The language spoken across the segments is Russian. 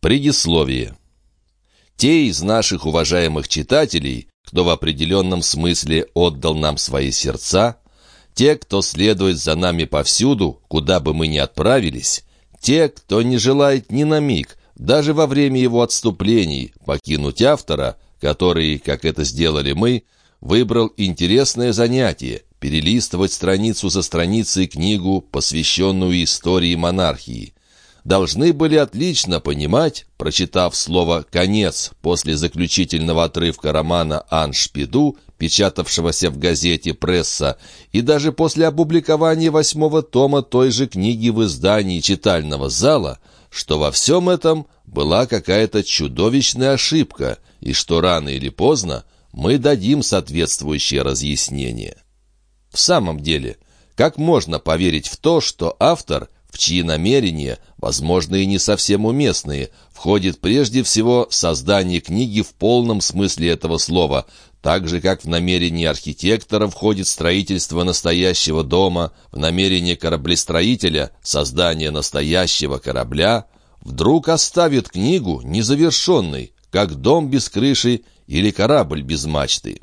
Предисловие. Те из наших уважаемых читателей, кто в определенном смысле отдал нам свои сердца, те, кто следует за нами повсюду, куда бы мы ни отправились, те, кто не желает ни на миг, даже во время его отступлений, покинуть автора, который, как это сделали мы, выбрал интересное занятие – перелистывать страницу за страницей книгу, посвященную истории монархии должны были отлично понимать, прочитав слово «конец» после заключительного отрывка романа «Ан Шпиду», печатавшегося в газете «Пресса», и даже после опубликования восьмого тома той же книги в издании читального зала, что во всем этом была какая-то чудовищная ошибка, и что рано или поздно мы дадим соответствующее разъяснение. В самом деле, как можно поверить в то, что автор – в чьи намерения, возможно и не совсем уместные, входит прежде всего создание книги в полном смысле этого слова, так же, как в намерение архитектора входит строительство настоящего дома, в намерение кораблестроителя — создание настоящего корабля, вдруг оставит книгу незавершенной, как дом без крыши или корабль без мачты.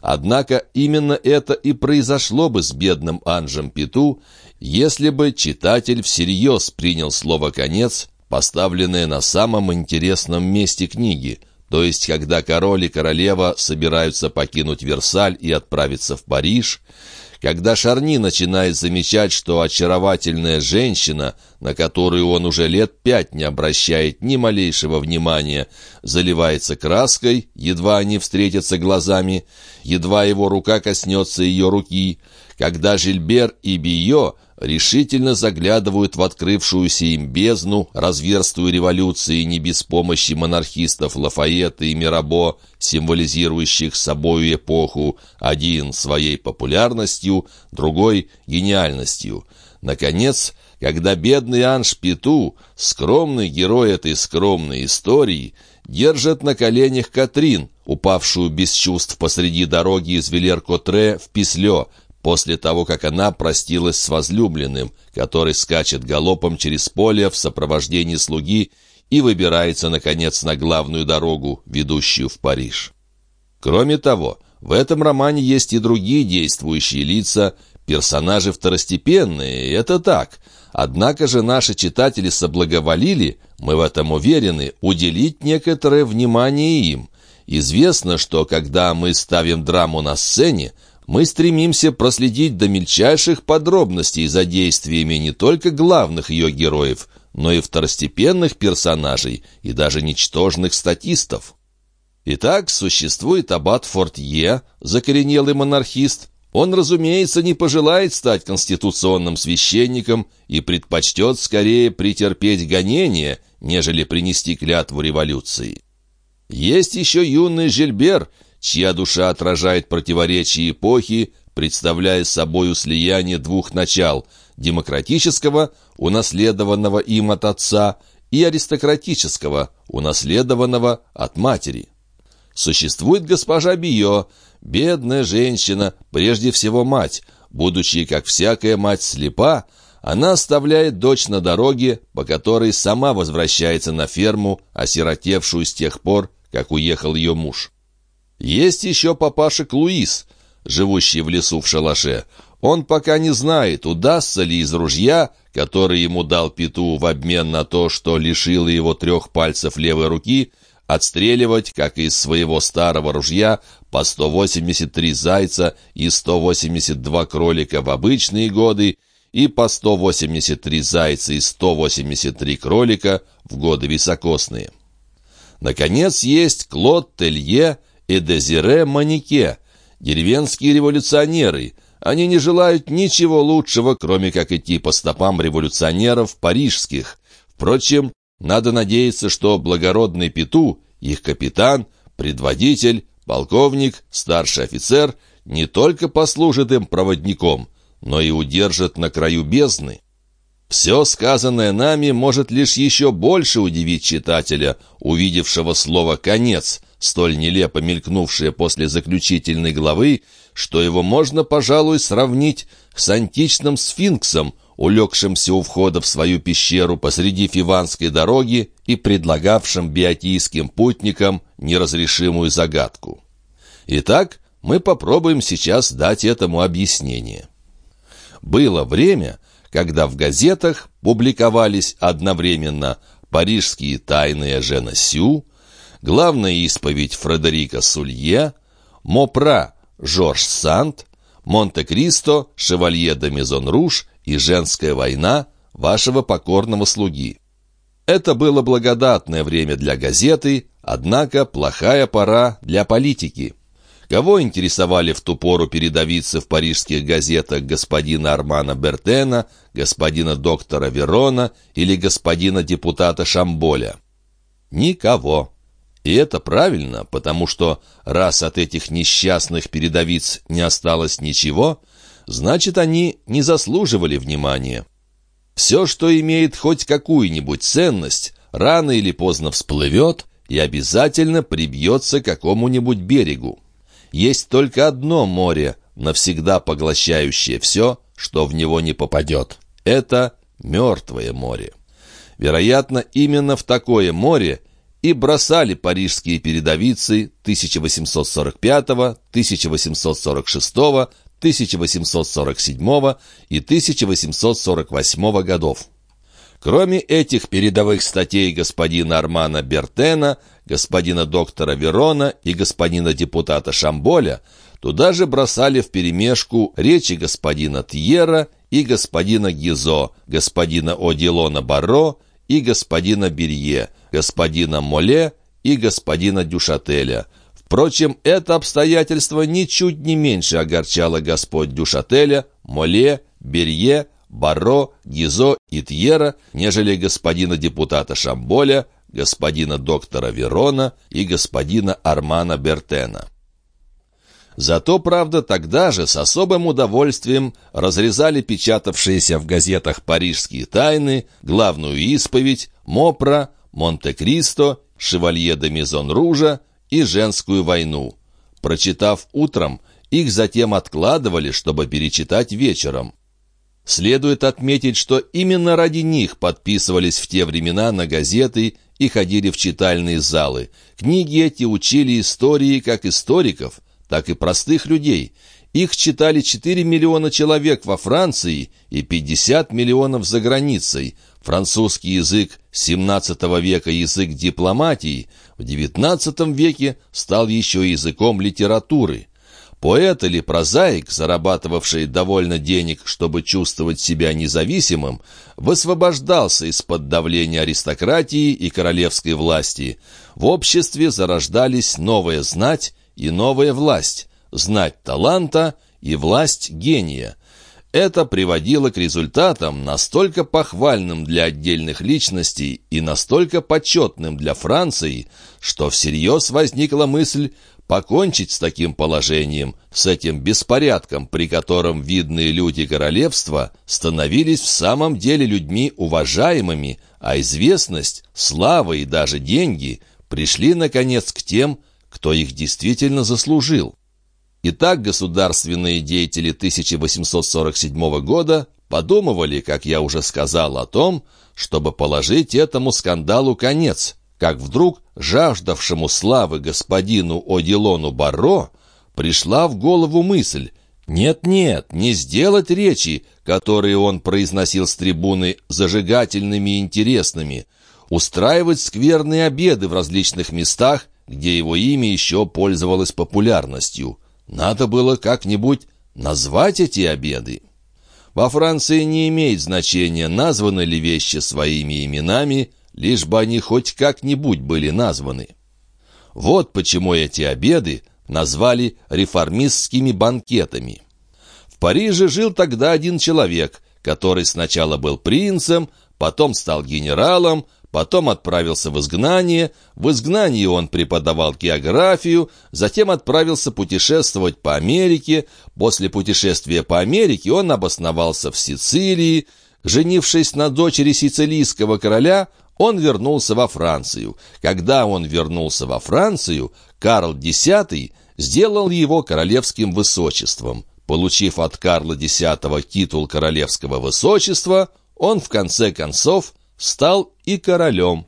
Однако именно это и произошло бы с бедным Анжем Пету, если бы читатель всерьез принял слово «конец», поставленное на самом интересном месте книги, то есть когда король и королева собираются покинуть Версаль и отправиться в Париж, когда Шарни начинает замечать, что очаровательная женщина, на которую он уже лет пять не обращает ни малейшего внимания, заливается краской, едва они встретятся глазами, едва его рука коснется ее руки, когда Жильбер и Био решительно заглядывают в открывшуюся им бездну, разверстую революции не без помощи монархистов Лафаэта и Мирабо, символизирующих собою эпоху, один своей популярностью, другой — гениальностью. Наконец, когда бедный Анш Пету, скромный герой этой скромной истории, держит на коленях Катрин, упавшую без чувств посреди дороги из Вилер-Котре в Пислё, после того, как она простилась с возлюбленным, который скачет галопом через поле в сопровождении слуги и выбирается, наконец, на главную дорогу, ведущую в Париж. Кроме того, в этом романе есть и другие действующие лица, персонажи второстепенные, это так. Однако же наши читатели соблаговолили, мы в этом уверены, уделить некоторое внимание им. Известно, что когда мы ставим драму на сцене, мы стремимся проследить до мельчайших подробностей за действиями не только главных ее героев, но и второстепенных персонажей и даже ничтожных статистов. Итак, существует аббат Фортье, закоренелый монархист. Он, разумеется, не пожелает стать конституционным священником и предпочтет скорее претерпеть гонения, нежели принести клятву революции. Есть еще юный Жильбер, чья душа отражает противоречия эпохи, представляя собою слияние двух начал – демократического, унаследованного им от отца, и аристократического, унаследованного от матери. Существует госпожа Био, бедная женщина, прежде всего мать. Будучи, как всякая мать, слепа, она оставляет дочь на дороге, по которой сама возвращается на ферму, осиротевшую с тех пор, как уехал ее муж. Есть еще папашек Луис, живущий в лесу в шалаше. Он пока не знает, удастся ли из ружья, который ему дал Пету в обмен на то, что лишило его трех пальцев левой руки, отстреливать, как из своего старого ружья, по 183 зайца и 182 кролика в обычные годы и по 183 зайца и 183 кролика в годы високосные. Наконец, есть Клод Телье и Дезире Манике, деревенские революционеры. Они не желают ничего лучшего, кроме как идти по стопам революционеров парижских. Впрочем, надо надеяться, что благородный Пету, их капитан, предводитель, полковник, старший офицер не только послужит им проводником, но и удержит на краю бездны. Все сказанное нами может лишь еще больше удивить читателя, увидевшего слово «конец», столь нелепо мелькнувшее после заключительной главы, что его можно, пожалуй, сравнить с античным сфинксом, улегшимся у входа в свою пещеру посреди Фиванской дороги и предлагавшим биотийским путникам неразрешимую загадку. Итак, мы попробуем сейчас дать этому объяснение. Было время, когда в газетах публиковались одновременно «Парижские тайны Жена Сю», «Главная исповедь Фредерика Сулье», «Мопра» Жорж Санд, «Монте-Кристо», «Шевалье де Мезон-Руж» и «Женская война» вашего покорного слуги. Это было благодатное время для газеты, однако плохая пора для политики. Кого интересовали в ту пору передовицы в парижских газетах господина Армана Бертена, господина доктора Верона или господина депутата Шамболя? Никого. И это правильно, потому что раз от этих несчастных передовиц не осталось ничего, значит, они не заслуживали внимания. Все, что имеет хоть какую-нибудь ценность, рано или поздно всплывет и обязательно прибьется к какому-нибудь берегу. Есть только одно море, навсегда поглощающее все, что в него не попадет. Это мертвое море. Вероятно, именно в такое море и бросали парижские передовицы 1845, 1846, 1847 и 1848 годов. Кроме этих передовых статей господина Армана Бертена, господина доктора Верона и господина депутата Шамболя, туда же бросали вперемешку речи господина Тьера и господина Гизо, господина Одилона Барро и господина Берье, господина Моле и господина Дюшателя. Впрочем, это обстоятельство ничуть не меньше огорчало господ Дюшателя, Моле, Берье, Барро, Гизо и Тьера, нежели господина депутата Шамболя, господина доктора Верона и господина Армана Бертена. Зато, правда, тогда же с особым удовольствием разрезали печатавшиеся в газетах «Парижские тайны», «Главную исповедь», «Мопра», «Монте-Кристо», «Шевалье де Мизон-Ружа» и «Женскую войну». Прочитав утром, их затем откладывали, чтобы перечитать вечером. Следует отметить, что именно ради них подписывались в те времена на газеты и ходили в читальные залы. Книги эти учили истории как историков, так и простых людей. Их читали 4 миллиона человек во Франции и 50 миллионов за границей. Французский язык XVII века язык дипломатии, в XIX веке стал еще языком литературы. Поэт или прозаик, зарабатывавший довольно денег, чтобы чувствовать себя независимым, высвобождался из-под давления аристократии и королевской власти. В обществе зарождались новая знать и новая власть, знать таланта и власть гения. Это приводило к результатам настолько похвальным для отдельных личностей и настолько почетным для Франции, что всерьез возникла мысль покончить с таким положением, с этим беспорядком, при котором видные люди королевства становились в самом деле людьми уважаемыми, а известность, слава и даже деньги пришли, наконец, к тем, кто их действительно заслужил. Итак, государственные деятели 1847 года подумывали, как я уже сказал, о том, чтобы положить этому скандалу конец – как вдруг жаждавшему славы господину Одилону Барро пришла в голову мысль «Нет-нет, не сделать речи, которые он произносил с трибуны, зажигательными и интересными, устраивать скверные обеды в различных местах, где его имя еще пользовалось популярностью. Надо было как-нибудь назвать эти обеды». Во Франции не имеет значения, названы ли вещи своими именами, лишь бы они хоть как-нибудь были названы. Вот почему эти обеды назвали реформистскими банкетами. В Париже жил тогда один человек, который сначала был принцем, потом стал генералом, потом отправился в изгнание, в изгнании он преподавал географию, затем отправился путешествовать по Америке, после путешествия по Америке он обосновался в Сицилии, женившись на дочери сицилийского короля, он вернулся во Францию. Когда он вернулся во Францию, Карл X сделал его королевским высочеством. получив от Карла X титул королевского высочества, он в конце концов стал и королем.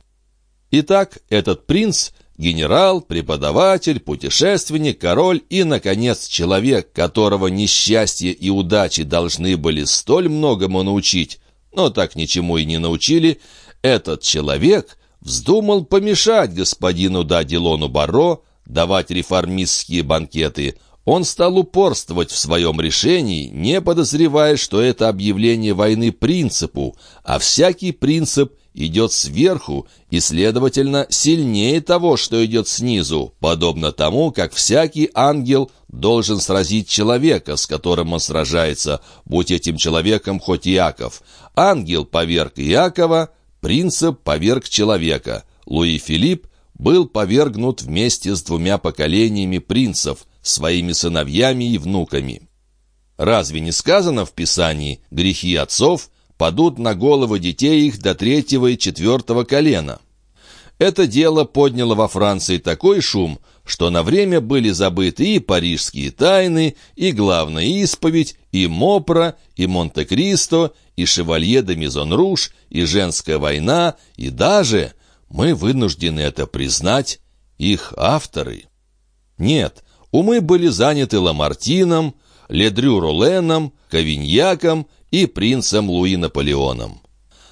Итак, этот принц – генерал, преподаватель, путешественник, король и, наконец, человек, которого несчастье и удачи должны были столь многому научить, но так ничему и не научили, этот человек вздумал помешать господину Дадилону Барро давать реформистские банкеты – он стал упорствовать в своем решении, не подозревая, что это объявление войны принципу, а всякий принцип идет сверху и, следовательно, сильнее того, что идет снизу, подобно тому, как всякий ангел должен сразить человека, с которым он сражается, будь этим человеком хоть Иаков. Ангел поверг Иакова, принцип поверг человека. Луи Филипп был повергнут вместе с двумя поколениями принцев – своими сыновьями и внуками. Разве не сказано в Писании «грехи отцов падут на головы детей их до третьего и четвертого колена»? Это дело подняло во Франции такой шум, что на время были забыты и парижские тайны, и главная исповедь, и Мопра, и Монте-Кристо, и Шевалье де Мизон-Руж, и Женская война, и даже, мы вынуждены это признать, их авторы. Нет, Умы были заняты Ламартином, Ледрю Руленом, Кавиньяком и принцем Луи Наполеоном.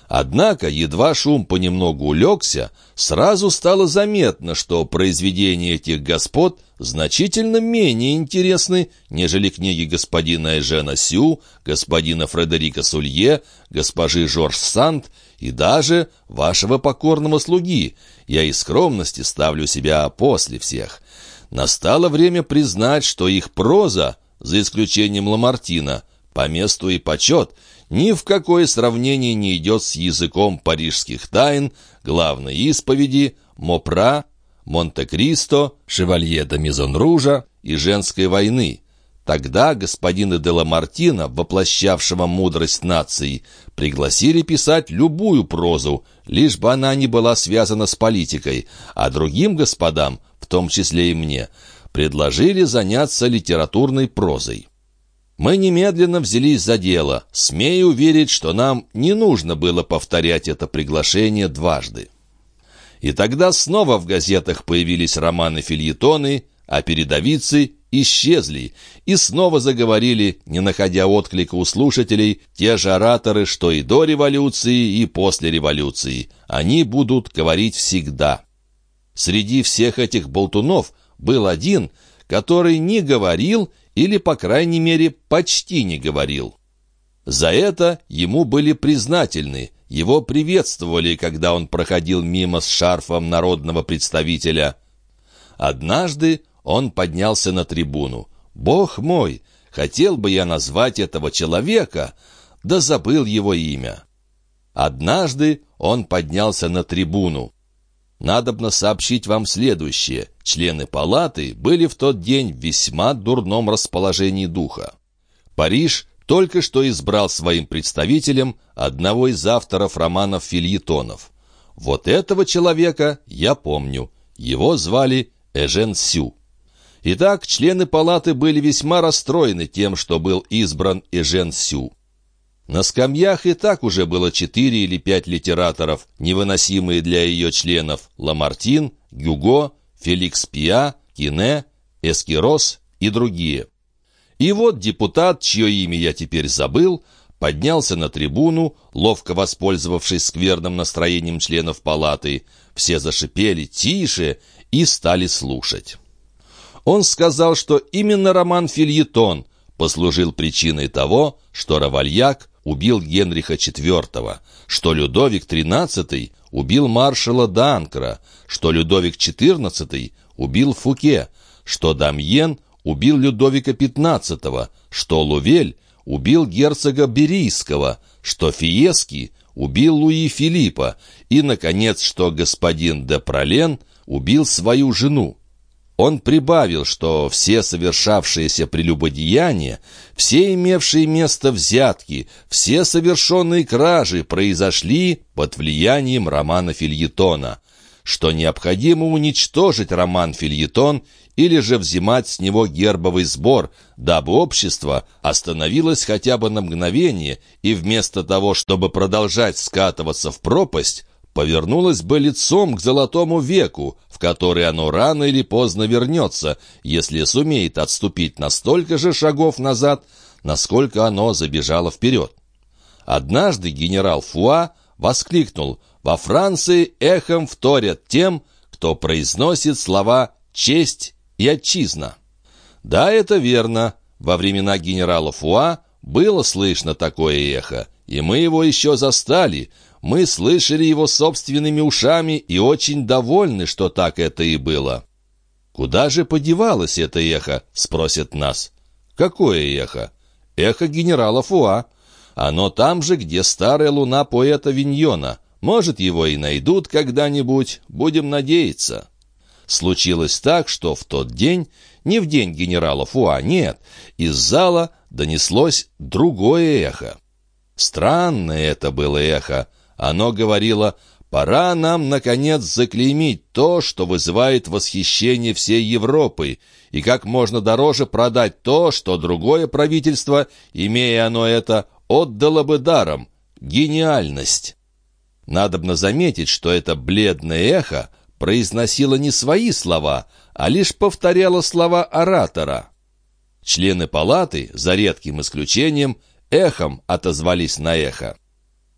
Однако, едва шум понемногу улегся, сразу стало заметно, что произведения этих господ значительно менее интересны, нежели книги господина Эжена Сю, господина Фредерика Сулье, госпожи Жорж Санд и даже вашего покорного слуги. Я из скромности ставлю себя после всех. Настало время признать, что их проза, за исключением Ламартина, по месту и почет, ни в какое сравнение не идет с языком парижских тайн, главной исповеди, Мопра, Монте-Кристо, Шевалье де Мизон-Ружа и Женской войны. Тогда господина де Ламартина, воплощавшего мудрость нации, пригласили писать любую прозу, лишь бы она не была связана с политикой, а другим господам – в том числе и мне, предложили заняться литературной прозой. Мы немедленно взялись за дело, смею уверить, что нам не нужно было повторять это приглашение дважды. И тогда снова в газетах появились романы-фильетоны, а передовицы исчезли, и снова заговорили, не находя отклика у слушателей, те же ораторы, что и до революции, и после революции. Они будут говорить всегда. Среди всех этих болтунов был один, который не говорил или, по крайней мере, почти не говорил. За это ему были признательны, его приветствовали, когда он проходил мимо с шарфом народного представителя. Однажды он поднялся на трибуну. «Бог мой, хотел бы я назвать этого человека, да забыл его имя». Однажды он поднялся на трибуну. Надобно сообщить вам следующее. Члены палаты были в тот день в весьма дурном расположении духа. Париж только что избрал своим представителем одного из авторов романов фильетонов. Вот этого человека я помню. Его звали Эжен Сю. Итак, члены палаты были весьма расстроены тем, что был избран Эжен Сю. На скамьях и так уже было четыре или пять литераторов, невыносимые для ее членов – Ламартин, Гюго, Феликс Пиа, Кине, Эскирос и другие. И вот депутат, чье имя я теперь забыл, поднялся на трибуну, ловко воспользовавшись скверным настроением членов палаты. Все зашипели «Тише!» и стали слушать. Он сказал, что именно роман «Фильетон» послужил причиной того, что Равальяк убил Генриха IV, что Людовик XIII убил маршала Данкра, что Людовик XIV убил Фуке, что Дамьен убил Людовика XV, что Лувель убил герцога Берийского, что Фиески убил Луи Филиппа и, наконец, что господин де Пролен убил свою жену. Он прибавил, что все совершавшиеся прелюбодеяния, все имевшие место взятки, все совершенные кражи произошли под влиянием романа Фильетона. что необходимо уничтожить роман-фильетон или же взимать с него гербовый сбор, дабы общество остановилось хотя бы на мгновение и вместо того, чтобы продолжать скатываться в пропасть, повернулось бы лицом к золотому веку, в который оно рано или поздно вернется, если сумеет отступить на столько же шагов назад, насколько оно забежало вперед. Однажды генерал Фуа воскликнул «Во Франции эхом вторят тем, кто произносит слова «честь» и «отчизна». Да, это верно. Во времена генерала Фуа было слышно такое эхо, и мы его еще застали. Мы слышали его собственными ушами и очень довольны, что так это и было. «Куда же подевалось это эхо?» — спросят нас. «Какое эхо?» «Эхо генерала Фуа». Оно там же, где старая луна поэта Виньона. Может, его и найдут когда-нибудь, будем надеяться. Случилось так, что в тот день, не в день генерала Фуа, нет, из зала донеслось другое эхо. Странное это было эхо. Оно говорило «Пора нам, наконец, заклеймить то, что вызывает восхищение всей Европы, и как можно дороже продать то, что другое правительство, имея оно это, отдало бы даром — гениальность». Надобно заметить, что это бледное эхо произносило не свои слова, а лишь повторяло слова оратора. Члены палаты, за редким исключением, эхом отозвались на эхо.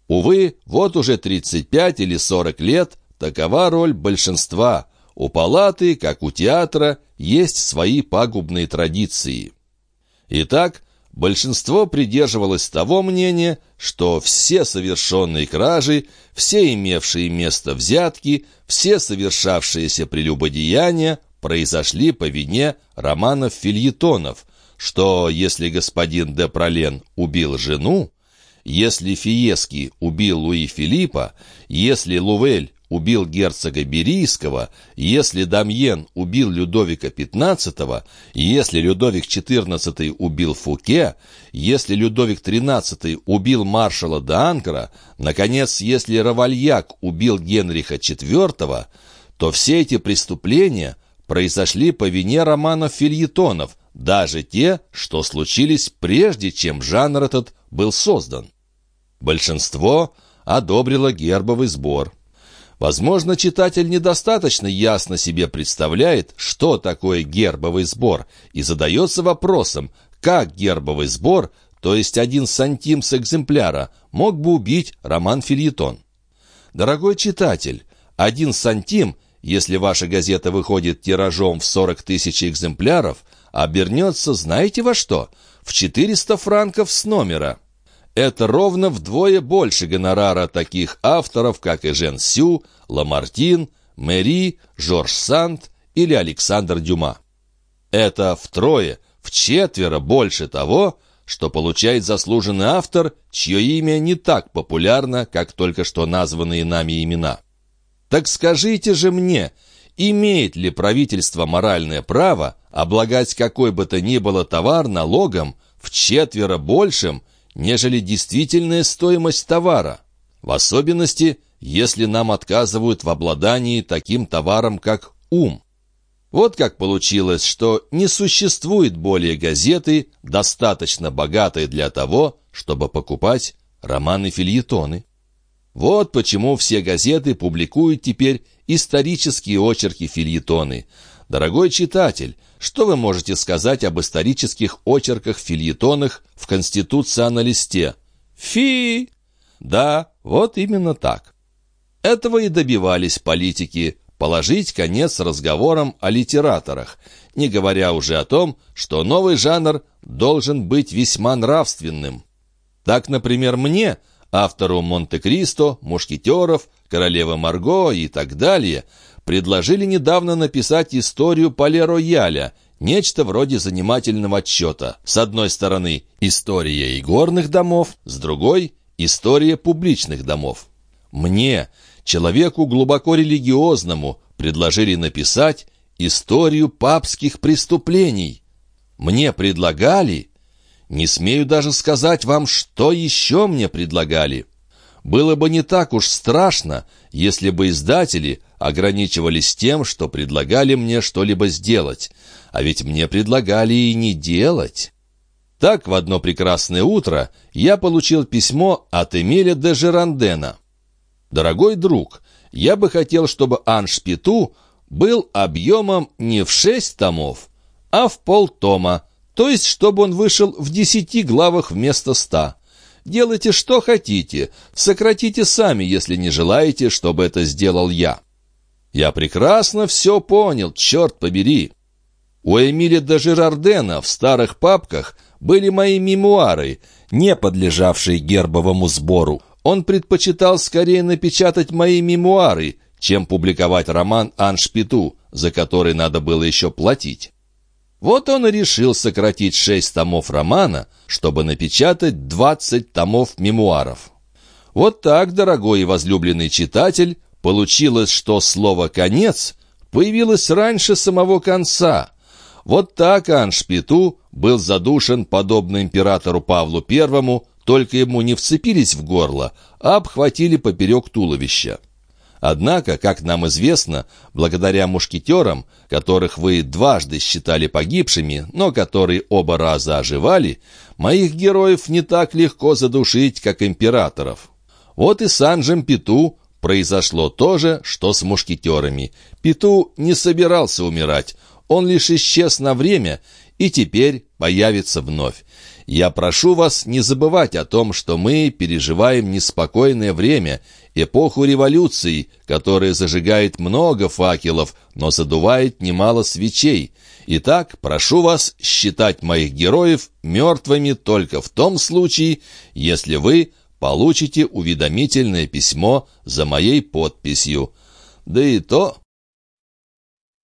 Увы, вот уже 35 или 40 лет такова роль большинства. У палаты, как у театра, есть свои пагубные традиции. Итак, большинство придерживалось того мнения, что все совершенные кражи, все имевшие место взятки, все совершавшиеся прелюбодеяния произошли по вине романов-фильетонов, что если господин де Пролен убил жену, если Фиески убил Луи Филиппа, если Лувель убил герцога Берийского, если Дамьен убил Людовика XV, если Людовик XIV убил Фуке, если Людовик XIII убил маршала де наконец, если Равальяк убил Генриха IV, то все эти преступления произошли по вине романов-фильетонов, даже те, что случились прежде, чем жанр этот был создан. Большинство одобрило гербовый сбор. Возможно, читатель недостаточно ясно себе представляет, что такое гербовый сбор, и задается вопросом, как гербовый сбор, то есть один сантим с экземпляра, мог бы убить роман-фильетон. Дорогой читатель, один сантим, если ваша газета выходит тиражом в 40 тысяч экземпляров, обернется знаете во что? В 400 франков с номера. Это ровно вдвое больше гонорара таких авторов, как Эжен Сю, Ламартин, Мэри, Жорж Санд или Александр Дюма. Это втрое, в четверо больше того, что получает заслуженный автор, чье имя не так популярно, как только что названные нами имена. Так скажите же мне, имеет ли правительство моральное право облагать какой бы то ни было товар налогом в четверо большим, нежели действительная стоимость товара, в особенности, если нам отказывают в обладании таким товаром, как ум. Вот как получилось, что не существует более газеты, достаточно богатой для того, чтобы покупать романы-фильетоны. Вот почему все газеты публикуют теперь исторические очерки-фильетоны – Дорогой читатель, что вы можете сказать об исторических очерках-фильетонах в Конституции на листе? Фи! Да, вот именно так. Этого и добивались политики – положить конец разговорам о литераторах, не говоря уже о том, что новый жанр должен быть весьма нравственным. Так, например, мне, автору «Монте-Кристо», «Мушкетеров», «Королевы Марго» и так далее – предложили недавно написать историю Пале-Рояля, нечто вроде занимательного отчета. С одной стороны, история игорных домов, с другой – история публичных домов. Мне, человеку глубоко религиозному, предложили написать историю папских преступлений. Мне предлагали... Не смею даже сказать вам, что еще мне предлагали. было бы не так уж страшно, если бы издатели ограничивались тем, что предлагали мне что-либо сделать. А ведь мне предлагали и не делать. Так, в одно прекрасное утро я получил письмо от Эмиля де Жерандена. «Дорогой друг, я бы хотел, чтобы Аншпиту был объемом не в шесть томов, а в полтома, то есть чтобы он вышел в десяти главах вместо ста. Делайте что хотите, сократите сами, если не желаете, чтобы это сделал я. Я прекрасно все понял, черт побери. У Эмиля де Жерардена в старых папках были мои мемуары, не подлежавшие гербовому сбору. Он предпочитал скорее напечатать мои мемуары, чем публиковать роман «Аншпиту», за который надо было еще платить. Вот он и решил сократить шесть томов романа, чтобы напечатать двадцать томов мемуаров. Вот так, дорогой и возлюбленный читатель, получилось, что слово «конец» появилось раньше самого конца. Вот так Аншпиту был задушен, подобно императору Павлу Первому, только ему не вцепились в горло, а обхватили поперек туловища. Однако, как нам известно, благодаря мушкетерам, которых вы дважды считали погибшими, но которые оба раза оживали, моих героев не так легко задушить, как императоров. Вот и с Анжем Пету произошло то же, что с мушкетерами. Пету не собирался умирать, он лишь исчез на время и теперь появится вновь. Я прошу вас не забывать о том, что мы переживаем неспокойное время, эпоху революции, которая зажигает много факелов, но задувает немало свечей. Итак, прошу вас считать моих героев мертвыми только в том случае, если вы получите уведомительное письмо за моей подписью. Да и то